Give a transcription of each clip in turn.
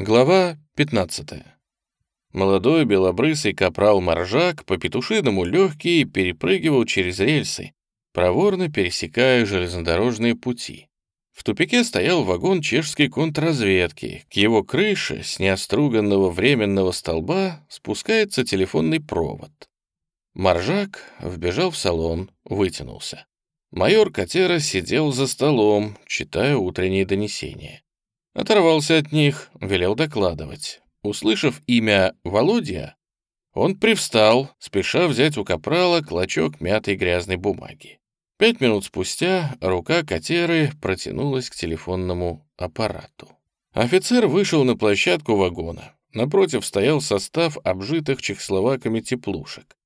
Глава 15. Молодой белобрысый капрал Маржак по петушиному легкий перепрыгивал через рельсы, проворно пересекая железнодорожные пути. В тупике стоял вагон чешской контрразведки. К его крыше с неоструганного временного столба спускается телефонный провод. Маржак вбежал в салон, вытянулся. Майор Катера сидел за столом, читая утренние донесения. Оторвался от них, велел докладывать. Услышав имя Володя, он привстал, спеша взять у капрала клочок мятой грязной бумаги. Пять минут спустя рука Катеры протянулась к телефонному аппарату. Офицер вышел на площадку вагона. Напротив стоял состав обжитых чехословаками теплушек.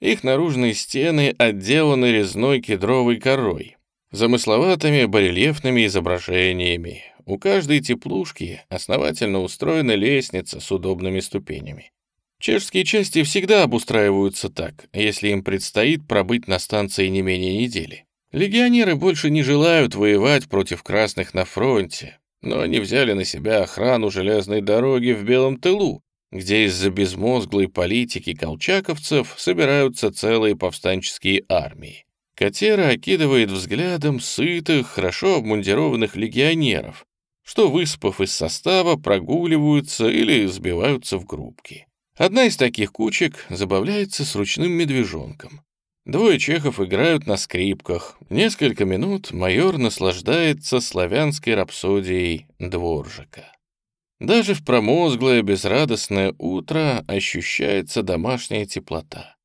Их наружные стены отделаны резной кедровой корой, замысловатыми барельефными изображениями, у каждой теплушки основательно устроена лестница с удобными ступенями. Чешские части всегда обустраиваются так, если им предстоит пробыть на станции не менее недели. Легионеры больше не желают воевать против красных на фронте, но они взяли на себя охрану железной дороги в Белом тылу, где из-за безмозглой политики колчаковцев собираются целые повстанческие армии. Катера окидывает взглядом сытых, хорошо обмундированных легионеров, что, выспав из состава, прогуливаются или сбиваются в группки. Одна из таких кучек забавляется с ручным медвежонком. Двое чехов играют на скрипках. Несколько минут майор наслаждается славянской рапсодией дворжика. Даже в промозглое безрадостное утро ощущается домашняя теплота.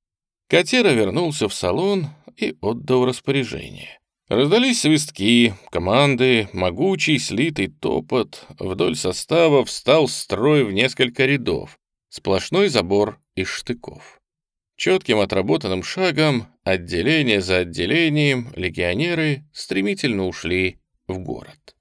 Катера вернулся в салон и отдал распоряжение. Раздались свистки, команды, могучий слитый топот. Вдоль состава встал строй в несколько рядов. Сплошной забор из штыков. Четким отработанным шагом, отделение за отделением, легионеры стремительно ушли в город.